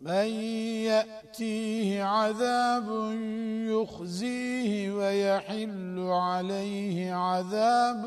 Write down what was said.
من يأتيه عذاب يخزيه ويحل عليه عذاب